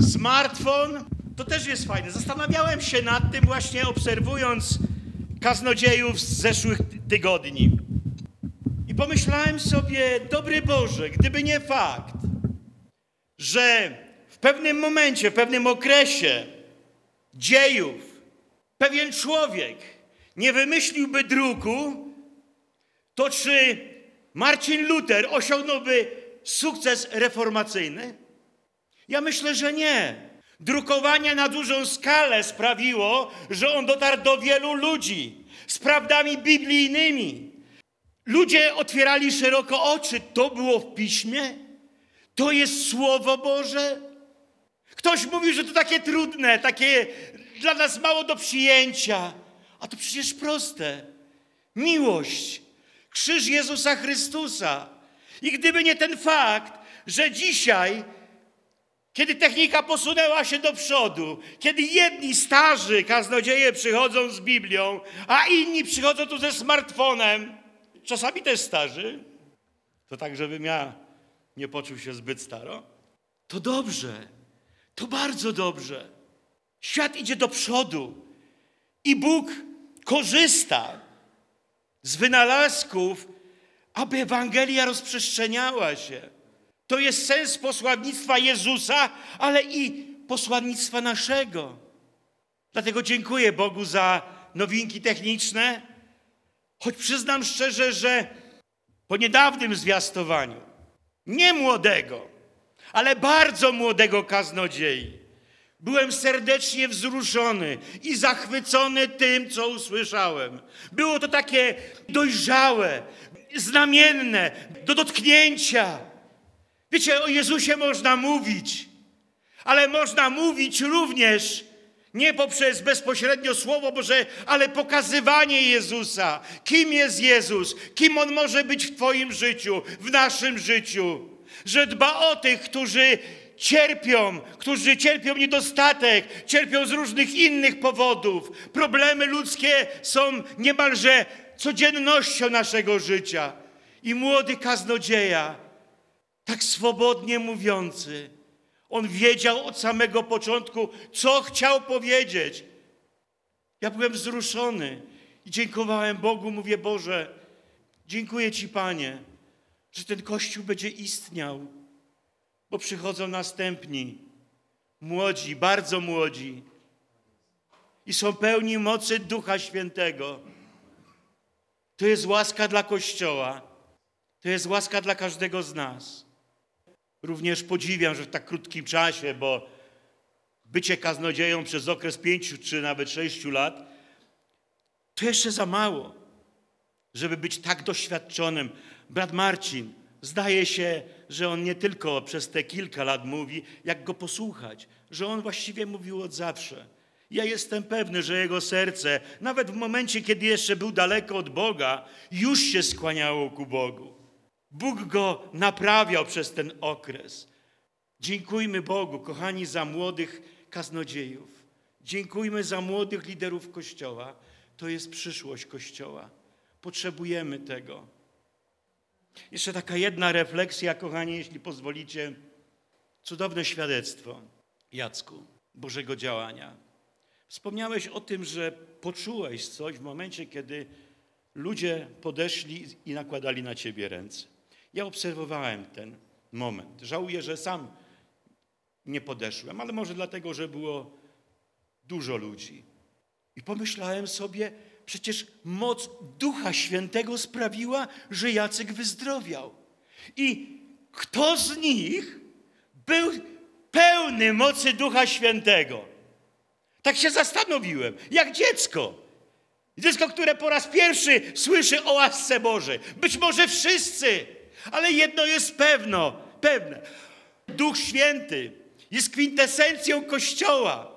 Smartfon to też jest fajne. Zastanawiałem się nad tym właśnie obserwując kaznodziejów z zeszłych tygodni. I pomyślałem sobie, dobry Boże, gdyby nie fakt, że w pewnym momencie, w pewnym okresie dziejów pewien człowiek nie wymyśliłby druku, to czy Marcin Luther osiągnąłby sukces reformacyjny? Ja myślę, że nie. Drukowanie na dużą skalę sprawiło, że on dotarł do wielu ludzi z prawdami biblijnymi. Ludzie otwierali szeroko oczy. To było w piśmie? To jest Słowo Boże? Ktoś mówił, że to takie trudne, takie dla nas mało do przyjęcia. A to przecież proste. Miłość. Krzyż Jezusa Chrystusa. I gdyby nie ten fakt, że dzisiaj, kiedy technika posunęła się do przodu, kiedy jedni starzy kaznodzieje przychodzą z Biblią, a inni przychodzą tu ze smartfonem, czasami też starzy, to tak, żebym ja nie poczuł się zbyt staro, to dobrze, to bardzo dobrze. Świat idzie do przodu i Bóg korzysta z wynalazków, aby Ewangelia rozprzestrzeniała się. To jest sens posłannictwa Jezusa, ale i posłannictwa naszego. Dlatego dziękuję Bogu za nowinki techniczne, choć przyznam szczerze, że po niedawnym zwiastowaniu, nie młodego, ale bardzo młodego kaznodziei, byłem serdecznie wzruszony i zachwycony tym, co usłyszałem. Było to takie dojrzałe, znamienne, do dotknięcia. Wiecie, o Jezusie można mówić, ale można mówić również nie poprzez bezpośrednio Słowo Boże, ale pokazywanie Jezusa. Kim jest Jezus? Kim On może być w Twoim życiu, w naszym życiu? Że dba o tych, którzy cierpią, którzy cierpią niedostatek, cierpią z różnych innych powodów. Problemy ludzkie są niemalże codziennością naszego życia. I młody kaznodzieja, tak swobodnie mówiący, on wiedział od samego początku, co chciał powiedzieć. Ja byłem wzruszony i dziękowałem Bogu. Mówię, Boże, dziękuję Ci, Panie, że ten Kościół będzie istniał, bo przychodzą następni, młodzi, bardzo młodzi i są pełni mocy Ducha Świętego. To jest łaska dla Kościoła. To jest łaska dla każdego z nas. Również podziwiam, że w tak krótkim czasie, bo bycie kaznodzieją przez okres pięciu czy nawet sześciu lat, to jeszcze za mało, żeby być tak doświadczonym. Brat Marcin, zdaje się, że on nie tylko przez te kilka lat mówi, jak go posłuchać, że on właściwie mówił od zawsze. Ja jestem pewny, że jego serce, nawet w momencie, kiedy jeszcze był daleko od Boga, już się skłaniało ku Bogu. Bóg go naprawiał przez ten okres. Dziękujmy Bogu, kochani, za młodych kaznodziejów. Dziękujmy za młodych liderów Kościoła. To jest przyszłość Kościoła. Potrzebujemy tego. Jeszcze taka jedna refleksja, kochani, jeśli pozwolicie. Cudowne świadectwo, Jacku, Bożego działania. Wspomniałeś o tym, że poczułeś coś w momencie, kiedy ludzie podeszli i nakładali na ciebie ręce. Ja obserwowałem ten moment. Żałuję, że sam nie podeszłem, ale może dlatego, że było dużo ludzi. I pomyślałem sobie, przecież moc Ducha Świętego sprawiła, że Jacek wyzdrowiał. I kto z nich był pełny mocy Ducha Świętego? Tak się zastanowiłem, jak dziecko. Dziecko, które po raz pierwszy słyszy o łasce Bożej. Być może wszyscy, ale jedno jest pewno, pewne. Duch Święty jest kwintesencją Kościoła.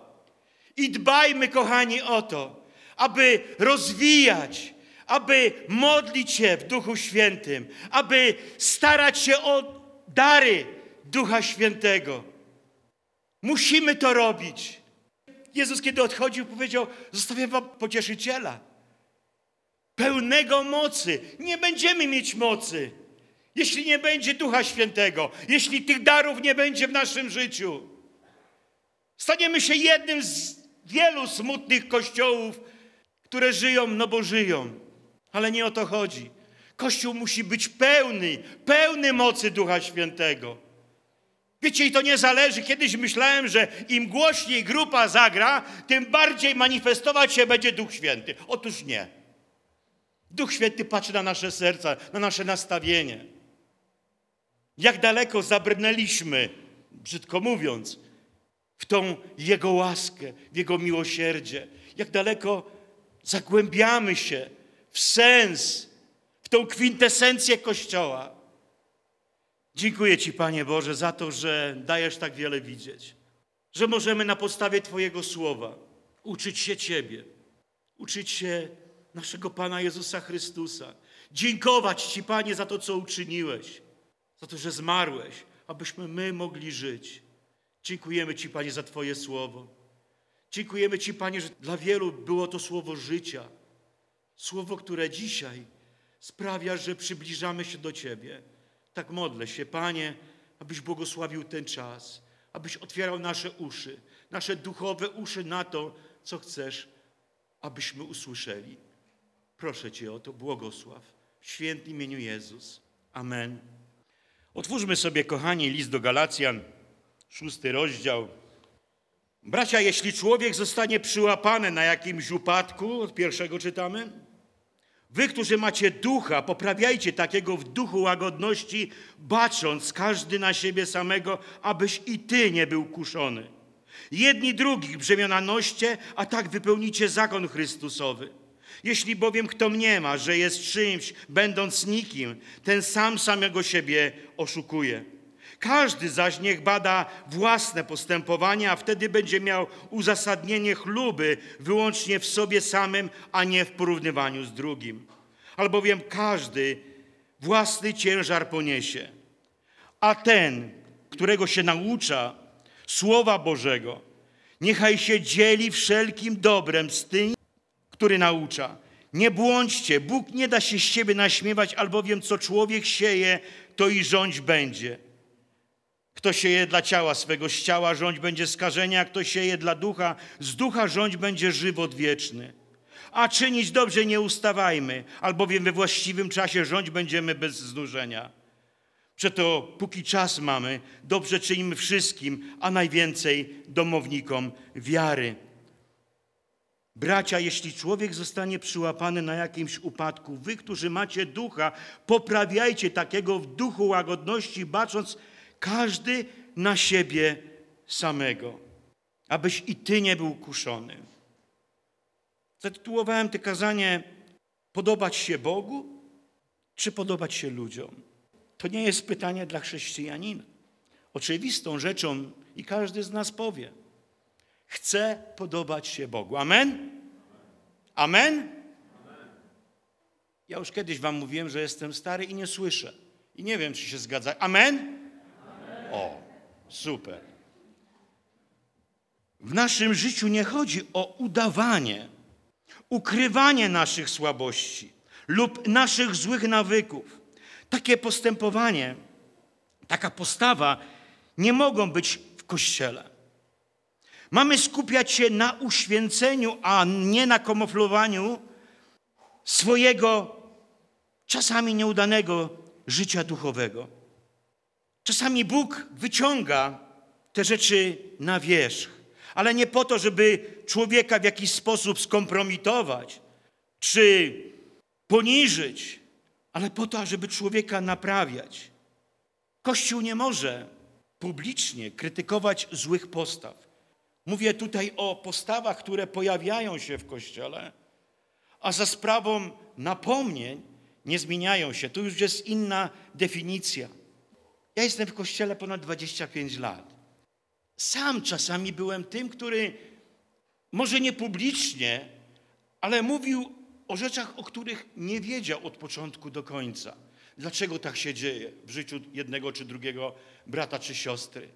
I dbajmy, kochani, o to, aby rozwijać, aby modlić się w Duchu Świętym, aby starać się o dary Ducha Świętego. Musimy to robić. Jezus, kiedy odchodził, powiedział: Zostawiam wam pocieszyciela, pełnego mocy. Nie będziemy mieć mocy, jeśli nie będzie Ducha Świętego, jeśli tych darów nie będzie w naszym życiu. Staniemy się jednym z wielu smutnych kościołów, które żyją, no bo żyją. Ale nie o to chodzi. Kościół musi być pełny, pełny mocy Ducha Świętego. Wiecie, i to nie zależy. Kiedyś myślałem, że im głośniej grupa zagra, tym bardziej manifestować się będzie Duch Święty. Otóż nie. Duch Święty patrzy na nasze serca, na nasze nastawienie. Jak daleko zabrnęliśmy, brzydko mówiąc, w tą Jego łaskę, w Jego miłosierdzie. Jak daleko zagłębiamy się w sens, w tą kwintesencję Kościoła. Dziękuję Ci, Panie Boże, za to, że dajesz tak wiele widzieć. Że możemy na podstawie Twojego słowa uczyć się Ciebie, uczyć się naszego Pana Jezusa Chrystusa. Dziękować Ci, Panie, za to, co uczyniłeś, za to, że zmarłeś, abyśmy my mogli żyć. Dziękujemy Ci, Panie, za Twoje słowo. Dziękujemy Ci, Panie, że dla wielu było to słowo życia. Słowo, które dzisiaj sprawia, że przybliżamy się do Ciebie. Tak modlę się, Panie, abyś błogosławił ten czas, abyś otwierał nasze uszy, nasze duchowe uszy na to, co chcesz, abyśmy usłyszeli. Proszę Cię o to, błogosław. W świętym imieniu Jezus. Amen. Otwórzmy sobie, kochani, list do Galacjan, szósty rozdział. Bracia, jeśli człowiek zostanie przyłapany na jakimś upadku, od pierwszego czytamy, wy, którzy macie ducha, poprawiajcie takiego w duchu łagodności, bacząc każdy na siebie samego, abyś i ty nie był kuszony. Jedni drugich brzemiona noście, a tak wypełnicie zakon Chrystusowy. Jeśli bowiem kto mniema, że jest czymś, będąc nikim, ten sam samego siebie oszukuje. Każdy zaś niech bada własne postępowania, a wtedy będzie miał uzasadnienie chluby wyłącznie w sobie samym, a nie w porównywaniu z drugim. Albowiem każdy własny ciężar poniesie. A ten, którego się naucza Słowa Bożego, niechaj się dzieli wszelkim dobrem z tym, który naucza. Nie błądźcie, Bóg nie da się z siebie naśmiewać, albowiem co człowiek sieje, to i rządź będzie. Kto sieje dla ciała swego, z ciała rządź będzie skażenie, a kto sieje dla ducha, z ducha rządź będzie żywot wieczny. A czynić dobrze nie ustawajmy, albowiem we właściwym czasie rządź będziemy bez znużenia. Przeto póki czas mamy, dobrze czynimy wszystkim, a najwięcej domownikom wiary. Bracia, jeśli człowiek zostanie przyłapany na jakimś upadku, wy, którzy macie ducha, poprawiajcie takiego w duchu łagodności, bacząc każdy na siebie samego, abyś i ty nie był kuszony. Zatytułowałem to kazanie Podobać się Bogu, czy podobać się ludziom? To nie jest pytanie dla chrześcijanina. Oczywistą rzeczą, i każdy z nas powie, chcę podobać się Bogu. Amen? Amen? Ja już kiedyś wam mówiłem, że jestem stary i nie słyszę. I nie wiem, czy się zgadza. Amen? O, super. W naszym życiu nie chodzi o udawanie, ukrywanie naszych słabości lub naszych złych nawyków. Takie postępowanie, taka postawa nie mogą być w kościele. Mamy skupiać się na uświęceniu, a nie na kamuflowaniu swojego czasami nieudanego życia duchowego. Czasami Bóg wyciąga te rzeczy na wierzch, ale nie po to, żeby człowieka w jakiś sposób skompromitować czy poniżyć, ale po to, żeby człowieka naprawiać. Kościół nie może publicznie krytykować złych postaw. Mówię tutaj o postawach, które pojawiają się w kościele, a za sprawą napomnień nie zmieniają się. Tu już jest inna definicja. Ja jestem w kościele ponad 25 lat. Sam czasami byłem tym, który może nie publicznie, ale mówił o rzeczach, o których nie wiedział od początku do końca. Dlaczego tak się dzieje w życiu jednego czy drugiego brata czy siostry?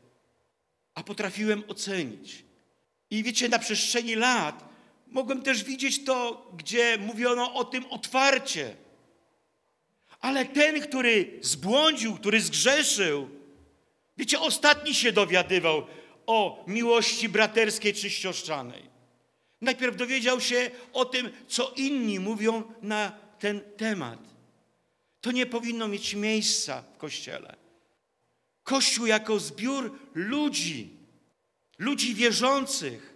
A potrafiłem ocenić. I wiecie, na przestrzeni lat mogłem też widzieć to, gdzie mówiono o tym otwarcie. Ale ten, który zbłądził, który zgrzeszył, wiecie, ostatni się dowiadywał o miłości braterskiej czy siostrzanej. Najpierw dowiedział się o tym, co inni mówią na ten temat. To nie powinno mieć miejsca w Kościele. Kościół jako zbiór ludzi, ludzi wierzących,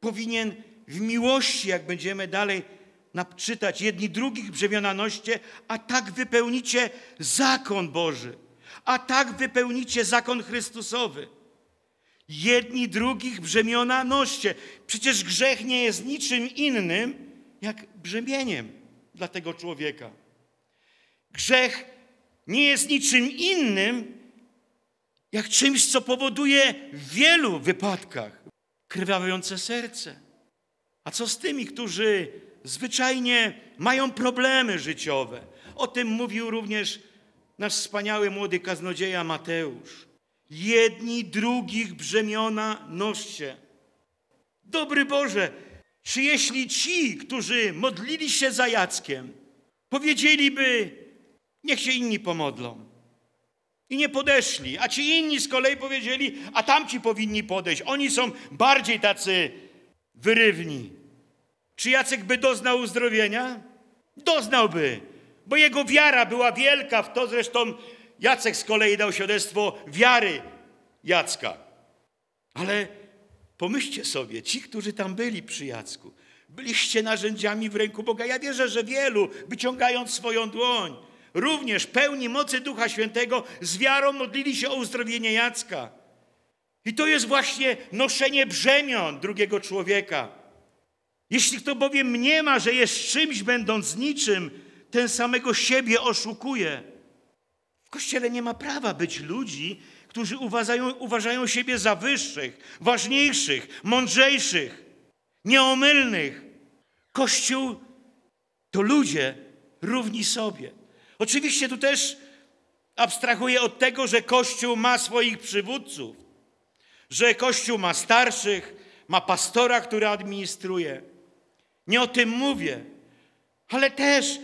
powinien w miłości, jak będziemy dalej czytać, jedni drugich brzemiona noście, a tak wypełnicie zakon Boży, a tak wypełnicie zakon Chrystusowy. Jedni drugich brzemiona noście. Przecież grzech nie jest niczym innym, jak brzemieniem dla tego człowieka. Grzech nie jest niczym innym, jak czymś, co powoduje w wielu wypadkach krwawiące serce. A co z tymi, którzy zwyczajnie mają problemy życiowe? O tym mówił również nasz wspaniały młody kaznodzieja Mateusz. Jedni drugich brzemiona noście. Dobry Boże, czy jeśli ci, którzy modlili się za Jackiem, powiedzieliby, niech się inni pomodlą, i nie podeszli, a ci inni z kolei powiedzieli, a tamci powinni podejść, oni są bardziej tacy wyrywni. Czy Jacek by doznał uzdrowienia? Doznałby, bo jego wiara była wielka w to, zresztą Jacek z kolei dał świadectwo wiary Jacka. Ale pomyślcie sobie, ci, którzy tam byli przy Jacku, byliście narzędziami w ręku Boga. Ja wierzę, że wielu, wyciągając swoją dłoń, również pełni mocy Ducha Świętego, z wiarą modlili się o uzdrowienie Jacka. I to jest właśnie noszenie brzemion drugiego człowieka. Jeśli kto bowiem mniema, że jest czymś będąc niczym, ten samego siebie oszukuje. W Kościele nie ma prawa być ludzi, którzy uważają, uważają siebie za wyższych, ważniejszych, mądrzejszych, nieomylnych. Kościół to ludzie równi sobie. Oczywiście tu też abstrahuję od tego, że Kościół ma swoich przywódców, że Kościół ma starszych, ma pastora, który administruje. Nie o tym mówię, ale też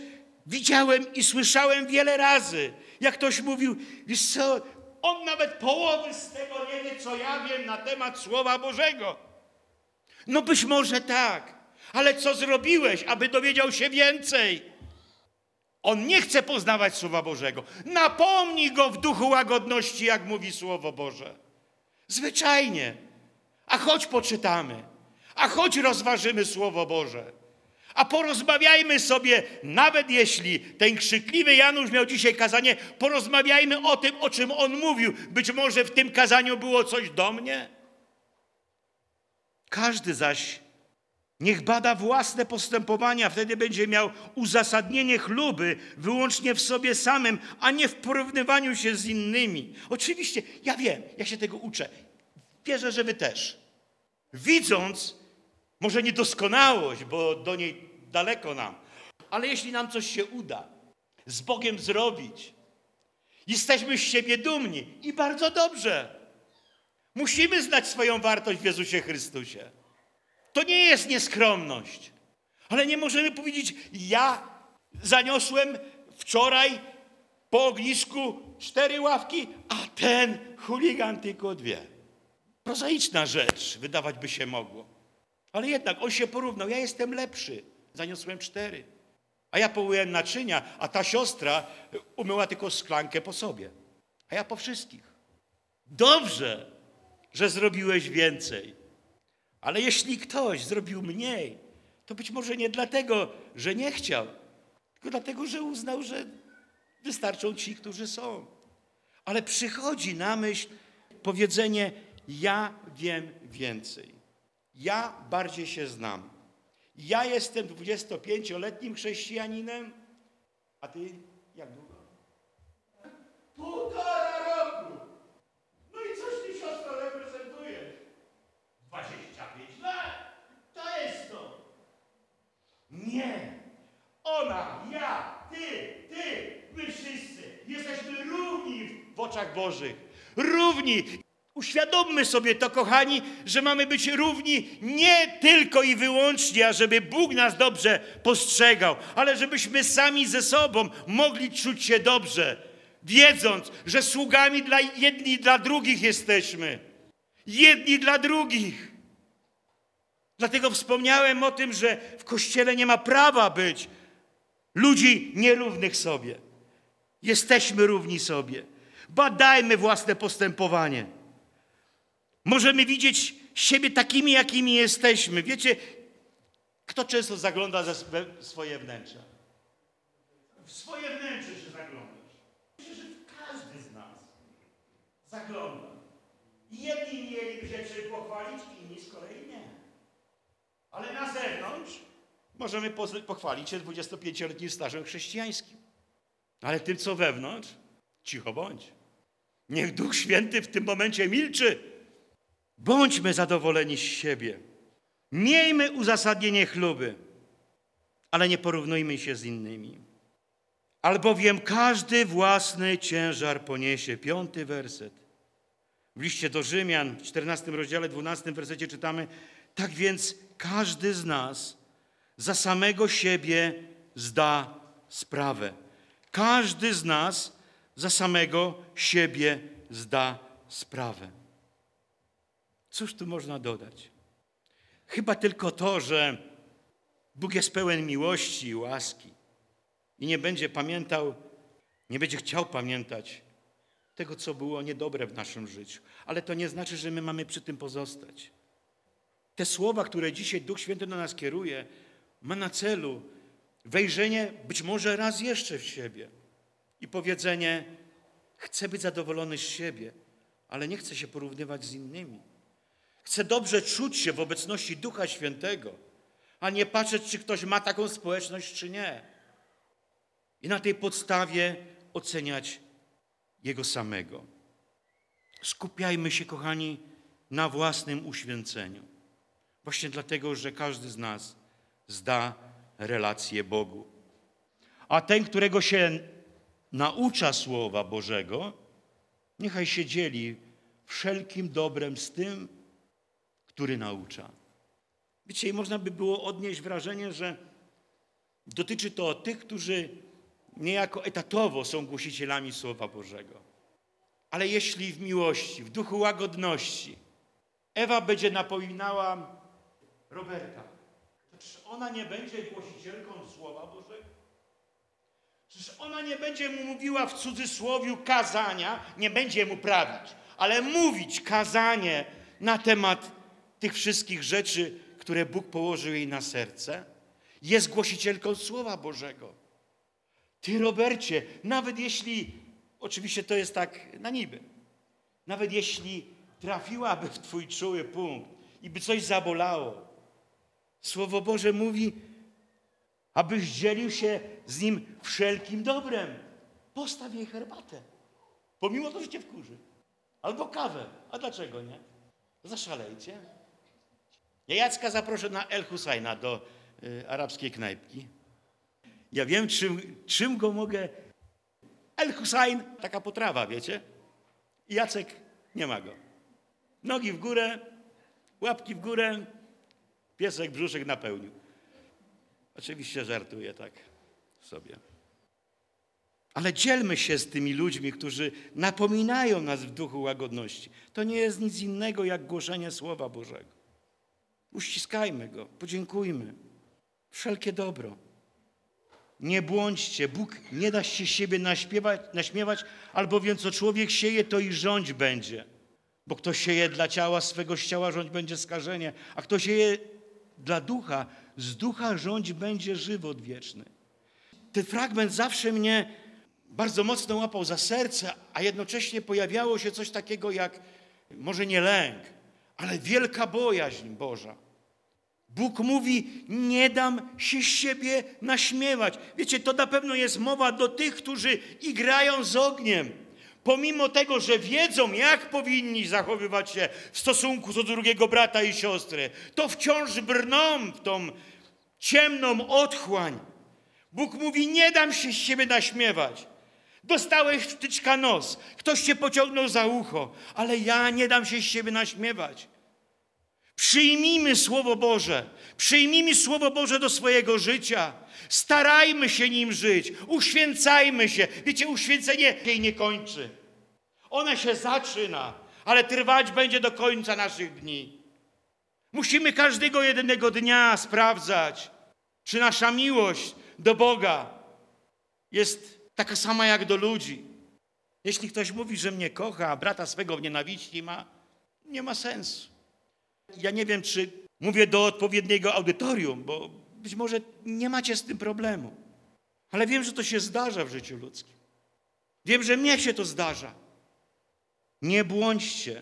widziałem i słyszałem wiele razy, jak ktoś mówił, wiesz co, on nawet połowy z tego nie wie, co ja wiem na temat Słowa Bożego. No być może tak, ale co zrobiłeś, aby dowiedział się więcej? On nie chce poznawać Słowa Bożego. Napomnij go w duchu łagodności, jak mówi Słowo Boże. Zwyczajnie. A choć poczytamy, a choć rozważymy Słowo Boże, a porozmawiajmy sobie, nawet jeśli ten krzykliwy Janusz miał dzisiaj kazanie, porozmawiajmy o tym, o czym on mówił. Być może w tym kazaniu było coś do mnie. Każdy zaś Niech bada własne postępowania, wtedy będzie miał uzasadnienie chluby wyłącznie w sobie samym, a nie w porównywaniu się z innymi. Oczywiście, ja wiem, ja się tego uczę. Wierzę, że wy też. Widząc, może niedoskonałość, bo do niej daleko nam, ale jeśli nam coś się uda z Bogiem zrobić, jesteśmy z siebie dumni i bardzo dobrze. Musimy znać swoją wartość w Jezusie Chrystusie. To nie jest nieskromność. Ale nie możemy powiedzieć, ja zaniosłem wczoraj po ognisku cztery ławki, a ten chuligan tylko dwie. Prozaiczna rzecz, wydawać by się mogło. Ale jednak on się porównał, ja jestem lepszy, zaniosłem cztery. A ja połyłem naczynia, a ta siostra umyła tylko szklankę po sobie. A ja po wszystkich. Dobrze, że zrobiłeś więcej. Ale jeśli ktoś zrobił mniej, to być może nie dlatego, że nie chciał, tylko dlatego, że uznał, że wystarczą ci, którzy są. Ale przychodzi na myśl powiedzenie: Ja wiem więcej. Ja bardziej się znam. Ja jestem 25-letnim chrześcijaninem, a ty jak długo? Półtora roku! No i coś ty siostro reprezentujesz? 25 lat! To jest to! Nie! Ona, ja, ty, ty, my wszyscy jesteśmy równi w oczach Bożych. Równi! Uświadommy sobie to, kochani, że mamy być równi nie tylko i wyłącznie, ażeby Bóg nas dobrze postrzegał, ale żebyśmy sami ze sobą mogli czuć się dobrze, wiedząc, że sługami dla jedni dla drugich jesteśmy. jedni dla drugich. Dlatego wspomniałem o tym, że w kościele nie ma prawa być ludzi nierównych sobie. Jesteśmy równi sobie. Badajmy własne postępowanie. Możemy widzieć siebie takimi, jakimi jesteśmy. Wiecie, kto często zagląda swe, swoje wnętrze? W swoje wnętrze się zaglądasz. Myślę, że każdy z nas zagląda. Jedni mieli rzeczy pochwalić, inni z kolei nie. Ale na zewnątrz możemy pochwalić się 25-letnim stażem chrześcijańskim. Ale tym, co wewnątrz, cicho bądź. Niech Duch Święty w tym momencie milczy. Bądźmy zadowoleni z siebie. Miejmy uzasadnienie chluby, ale nie porównujmy się z innymi. Albowiem każdy własny ciężar poniesie. Piąty werset. W liście do Rzymian, w 14 rozdziale, 12 wersecie czytamy, tak więc każdy z nas za samego siebie zda sprawę. Każdy z nas za samego siebie zda sprawę. Cóż tu można dodać? Chyba tylko to, że Bóg jest pełen miłości i łaski i nie będzie pamiętał, nie będzie chciał pamiętać tego, co było niedobre w naszym życiu. Ale to nie znaczy, że my mamy przy tym pozostać. Te słowa, które dzisiaj Duch Święty do nas kieruje, ma na celu wejrzenie być może raz jeszcze w siebie i powiedzenie: Chcę być zadowolony z siebie, ale nie chcę się porównywać z innymi. Chcę dobrze czuć się w obecności Ducha Świętego, a nie patrzeć, czy ktoś ma taką społeczność, czy nie. I na tej podstawie oceniać Jego samego. Skupiajmy się, kochani, na własnym uświęceniu. Właśnie dlatego, że każdy z nas zda relację Bogu. A ten, którego się naucza Słowa Bożego, niechaj się dzieli wszelkim dobrem z tym, który naucza. Wiecie, można by było odnieść wrażenie, że dotyczy to tych, którzy niejako etatowo są głosicielami Słowa Bożego. Ale jeśli w miłości, w duchu łagodności Ewa będzie napominała Roberta, to czy ona nie będzie głosicielką Słowa Bożego? Czyż ona nie będzie mu mówiła w cudzysłowiu kazania, nie będzie mu prawić, ale mówić kazanie na temat tych wszystkich rzeczy, które Bóg położył jej na serce? Jest głosicielką Słowa Bożego. Ty, Robercie, nawet jeśli, oczywiście to jest tak na niby, nawet jeśli trafiłaby w Twój czuły punkt i by coś zabolało, Słowo Boże mówi, abyś dzielił się z nim wszelkim dobrem. Postaw jej herbatę, pomimo to, że cię wkurzy. Albo kawę. A dlaczego nie? Zaszalejcie. Ja Jacka zaproszę na El Husajna do y, arabskiej knajpki. Ja wiem, czym, czym go mogę... El Husajn, taka potrawa, wiecie? Jacek nie ma go. Nogi w górę, łapki w górę, piesek brzuszek napełnił. Oczywiście żartuję tak sobie. Ale dzielmy się z tymi ludźmi, którzy napominają nas w duchu łagodności. To nie jest nic innego jak głoszenie Słowa Bożego. Uściskajmy go, podziękujmy. Wszelkie dobro. Nie błądźcie, Bóg nie da się siebie naśpiewać, naśmiewać, albowiem co człowiek sieje, to i rządź będzie. Bo kto sieje dla ciała swego, z ciała rządź będzie skażenie, a kto sieje dla ducha, z ducha rządź będzie żywot wieczny. Ten fragment zawsze mnie bardzo mocno łapał za serce, a jednocześnie pojawiało się coś takiego jak, może nie lęk, ale wielka bojaźń Boża. Bóg mówi, nie dam się siebie naśmiewać. Wiecie, to na pewno jest mowa do tych, którzy igrają z ogniem. Pomimo tego, że wiedzą, jak powinni zachowywać się w stosunku do drugiego brata i siostry, to wciąż brną w tą ciemną otchłań. Bóg mówi, nie dam się z siebie naśmiewać. Dostałeś wtyczka nos, ktoś cię pociągnął za ucho, ale ja nie dam się z siebie naśmiewać. Przyjmijmy Słowo Boże, przyjmijmy Słowo Boże do swojego życia. Starajmy się nim żyć, uświęcajmy się. Wiecie, uświęcenie jej nie kończy. Ona się zaczyna, ale trwać będzie do końca naszych dni. Musimy każdego jednego dnia sprawdzać, czy nasza miłość do Boga jest taka sama jak do ludzi. Jeśli ktoś mówi, że mnie kocha, a brata swego w nienawiści ma, nie ma sensu. Ja nie wiem, czy mówię do odpowiedniego audytorium, bo być może nie macie z tym problemu. Ale wiem, że to się zdarza w życiu ludzkim. Wiem, że mnie się to zdarza. Nie błądźcie,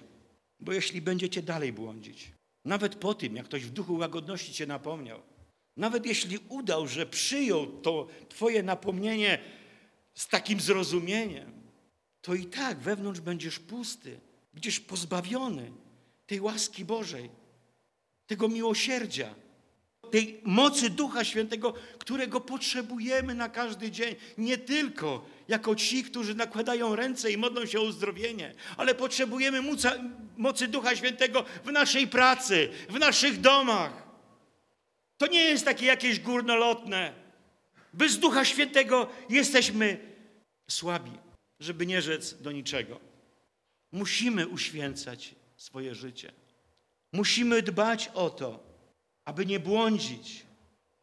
bo jeśli będziecie dalej błądzić, nawet po tym, jak ktoś w duchu łagodności cię napomniał, nawet jeśli udał, że przyjął to twoje napomnienie z takim zrozumieniem, to i tak wewnątrz będziesz pusty, będziesz pozbawiony tej łaski Bożej, tego miłosierdzia, tej mocy Ducha Świętego, którego potrzebujemy na każdy dzień. Nie tylko jako ci, którzy nakładają ręce i modlą się o uzdrowienie, ale potrzebujemy mocy Ducha Świętego w naszej pracy, w naszych domach. To nie jest takie jakieś górnolotne. Bez Ducha Świętego jesteśmy słabi, żeby nie rzec do niczego. Musimy uświęcać swoje życie. Musimy dbać o to, aby nie błądzić,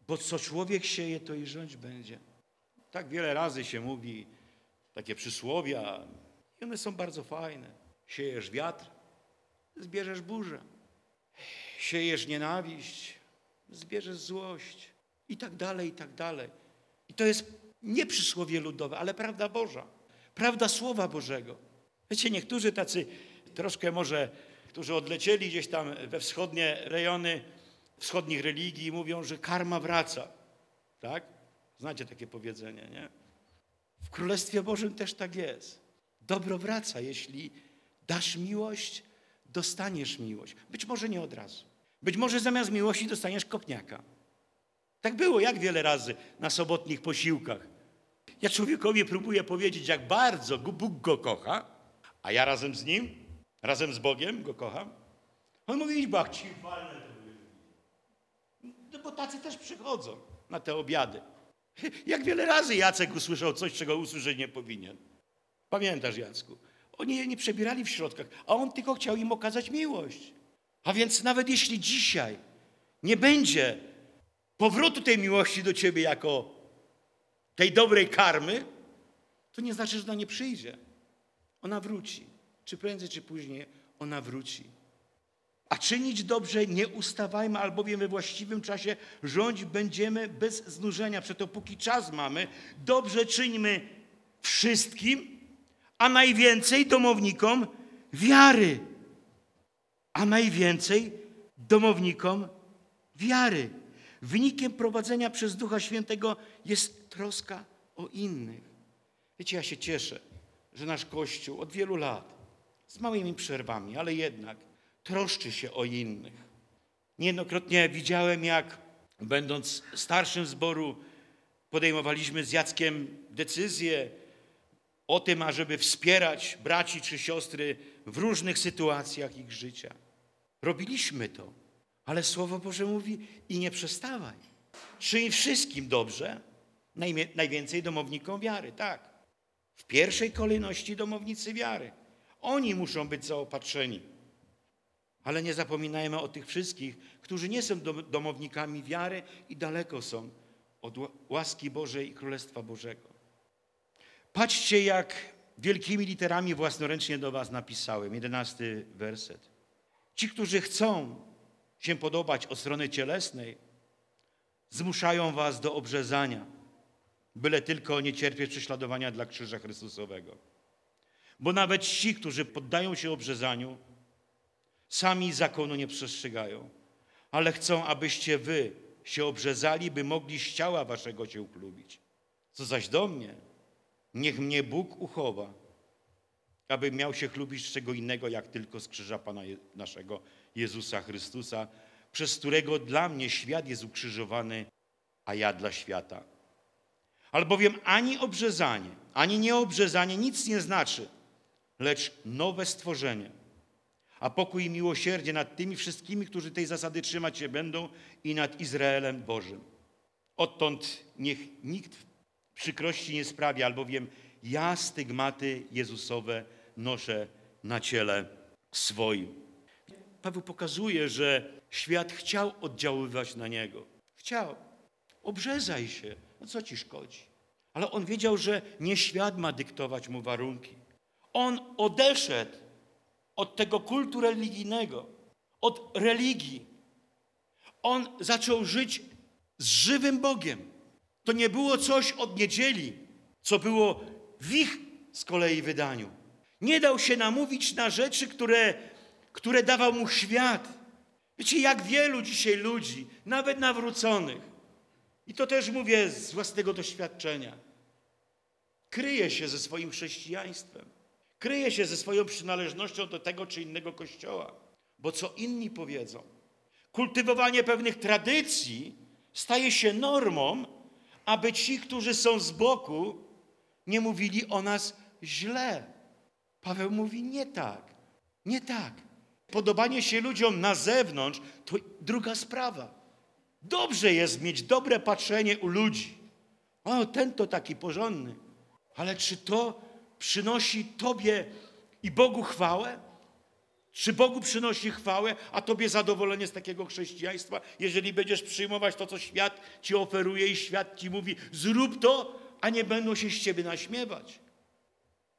bo co człowiek sieje, to i rządź będzie. Tak wiele razy się mówi takie przysłowia i one są bardzo fajne. Siejesz wiatr, zbierzesz burzę. Siejesz nienawiść, zbierzesz złość. I tak dalej, i tak dalej. I to jest nie przysłowie ludowe, ale prawda Boża. Prawda Słowa Bożego. Wiecie, niektórzy tacy troszkę może, którzy odlecieli gdzieś tam we wschodnie rejony wschodnich religii, mówią, że karma wraca. Tak? Znacie takie powiedzenie, nie? W Królestwie Bożym też tak jest. Dobro wraca, jeśli dasz miłość, dostaniesz miłość. Być może nie od razu. Być może zamiast miłości dostaniesz kopniaka. Tak było jak wiele razy na sobotnich posiłkach. Ja człowiekowi próbuję powiedzieć, jak bardzo Bóg go kocha, a ja razem z nim, razem z Bogiem go kocham. On mówi, idź bach ci walnę to No bo tacy też przychodzą na te obiady. Jak wiele razy Jacek usłyszał coś, czego usłyszeć nie powinien. Pamiętasz, Jacku? Oni nie przebierali w środkach, a on tylko chciał im okazać miłość. A więc nawet jeśli dzisiaj nie będzie powrotu tej miłości do ciebie jako tej dobrej karmy, to nie znaczy, że ona nie przyjdzie. Ona wróci. Czy prędzej, czy później ona wróci. A czynić dobrze nie ustawajmy, albowiem we właściwym czasie rządzić będziemy bez znużenia. Przeto póki czas mamy, dobrze czyńmy wszystkim, a najwięcej domownikom wiary. A najwięcej domownikom wiary. Wynikiem prowadzenia przez Ducha Świętego jest troska o innych. Wiecie, ja się cieszę, że nasz Kościół od wielu lat, z małymi przerwami, ale jednak troszczy się o innych. Niejednokrotnie widziałem, jak będąc starszym zboru, podejmowaliśmy z Jackiem decyzję o tym, ażeby wspierać braci czy siostry w różnych sytuacjach ich życia. Robiliśmy to, ale Słowo Boże mówi i nie przestawaj. Czyń wszystkim dobrze, najwięcej domownikom wiary, tak. W pierwszej kolejności domownicy wiary. Oni muszą być zaopatrzeni. Ale nie zapominajmy o tych wszystkich, którzy nie są dom- domownikami wiary i daleko są od ła- łaski Bożej i Królestwa Bożego. Patrzcie, jak wielkimi literami własnoręcznie do was napisałem. Jedenasty werset. Ci, którzy chcą się podobać od strony cielesnej, zmuszają was do obrzezania, byle tylko nie cierpieć prześladowania dla krzyża Chrystusowego. Bo nawet ci, którzy poddają się obrzezaniu, sami zakonu nie przestrzegają, ale chcą, abyście wy się obrzezali, by mogli z ciała waszego się uchlubić. Co zaś do mnie, niech mnie Bóg uchowa, aby miał się chlubić z czego innego, jak tylko z krzyża Pana Je- naszego Jezusa Chrystusa, przez którego dla mnie świat jest ukrzyżowany, a ja dla świata. Albowiem ani obrzezanie, ani nieobrzezanie nic nie znaczy, lecz nowe stworzenie. A pokój i miłosierdzie nad tymi wszystkimi, którzy tej zasady trzymać się będą i nad Izraelem Bożym. Odtąd niech nikt przykrości nie sprawia, albowiem ja stygmaty Jezusowe noszę na ciele swoim. Paweł pokazuje, że świat chciał oddziaływać na niego. Chciał. Obrzezaj się. No co ci szkodzi? Ale on wiedział, że nie świat ma dyktować mu warunki. On odeszedł od tego kultu religijnego, od religii. On zaczął żyć z żywym Bogiem. To nie było coś od niedzieli, co było w ich z kolei wydaniu. Nie dał się namówić na rzeczy, które, które dawał mu świat. Wiecie, jak wielu dzisiaj ludzi, nawet nawróconych, i to też mówię z własnego doświadczenia, kryje się ze swoim chrześcijaństwem, kryje się ze swoją przynależnością do tego czy innego kościoła, bo co inni powiedzą. Kultywowanie pewnych tradycji staje się normą, aby ci, którzy są z boku, nie mówili o nas źle. Paweł mówi nie tak, nie tak. Podobanie się ludziom na zewnątrz to druga sprawa. Dobrze jest mieć dobre patrzenie u ludzi. O, ten to taki porządny. Ale czy to przynosi Tobie i Bogu chwałę? Czy Bogu przynosi chwałę, a Tobie zadowolenie z takiego chrześcijaństwa, jeżeli będziesz przyjmować to, co świat Ci oferuje i świat Ci mówi, zrób to, a nie będą się z Ciebie naśmiewać.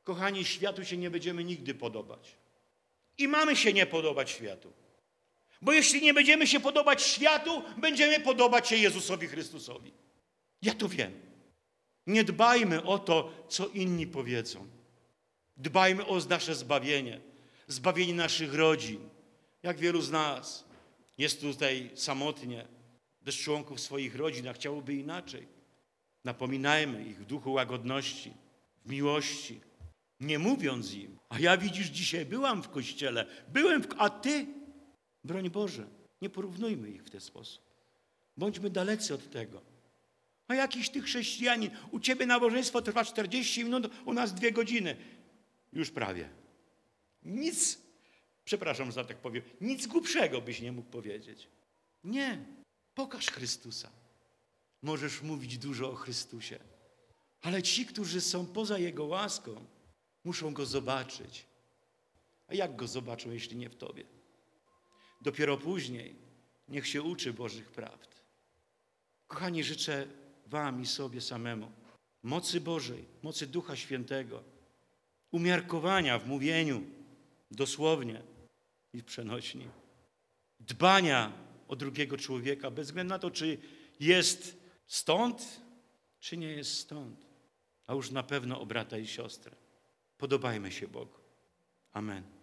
Kochani, światu się nie będziemy nigdy podobać. I mamy się nie podobać światu. Bo jeśli nie będziemy się podobać światu, będziemy podobać się Jezusowi Chrystusowi. Ja to wiem. Nie dbajmy o to, co inni powiedzą. Dbajmy o nasze zbawienie, zbawienie naszych rodzin. Jak wielu z nas jest tutaj samotnie, bez członków swoich rodzin, a chciałoby inaczej. Napominajmy ich w duchu łagodności, w miłości, nie mówiąc im, a ja widzisz, dzisiaj byłam w kościele, byłem w... a ty? Broń Boże, nie porównujmy ich w ten sposób. Bądźmy dalecy od tego. A jakiś ty chrześcijanin, u ciebie nabożeństwo trwa 40 minut, u nas dwie godziny. Już prawie. Nic, przepraszam, że tak powiem, nic głupszego byś nie mógł powiedzieć. Nie, pokaż Chrystusa. Możesz mówić dużo o Chrystusie. Ale ci, którzy są poza Jego łaską, muszą Go zobaczyć. A jak Go zobaczą, jeśli nie w Tobie? Dopiero później niech się uczy Bożych prawd. Kochani, życzę Wam i sobie samemu mocy Bożej, mocy Ducha Świętego, umiarkowania w mówieniu, dosłownie i w przenośni, dbania o drugiego człowieka, bez względu na to, czy jest stąd, czy nie jest stąd, a już na pewno o brata i siostrę. Podobajmy się Bogu. Amen.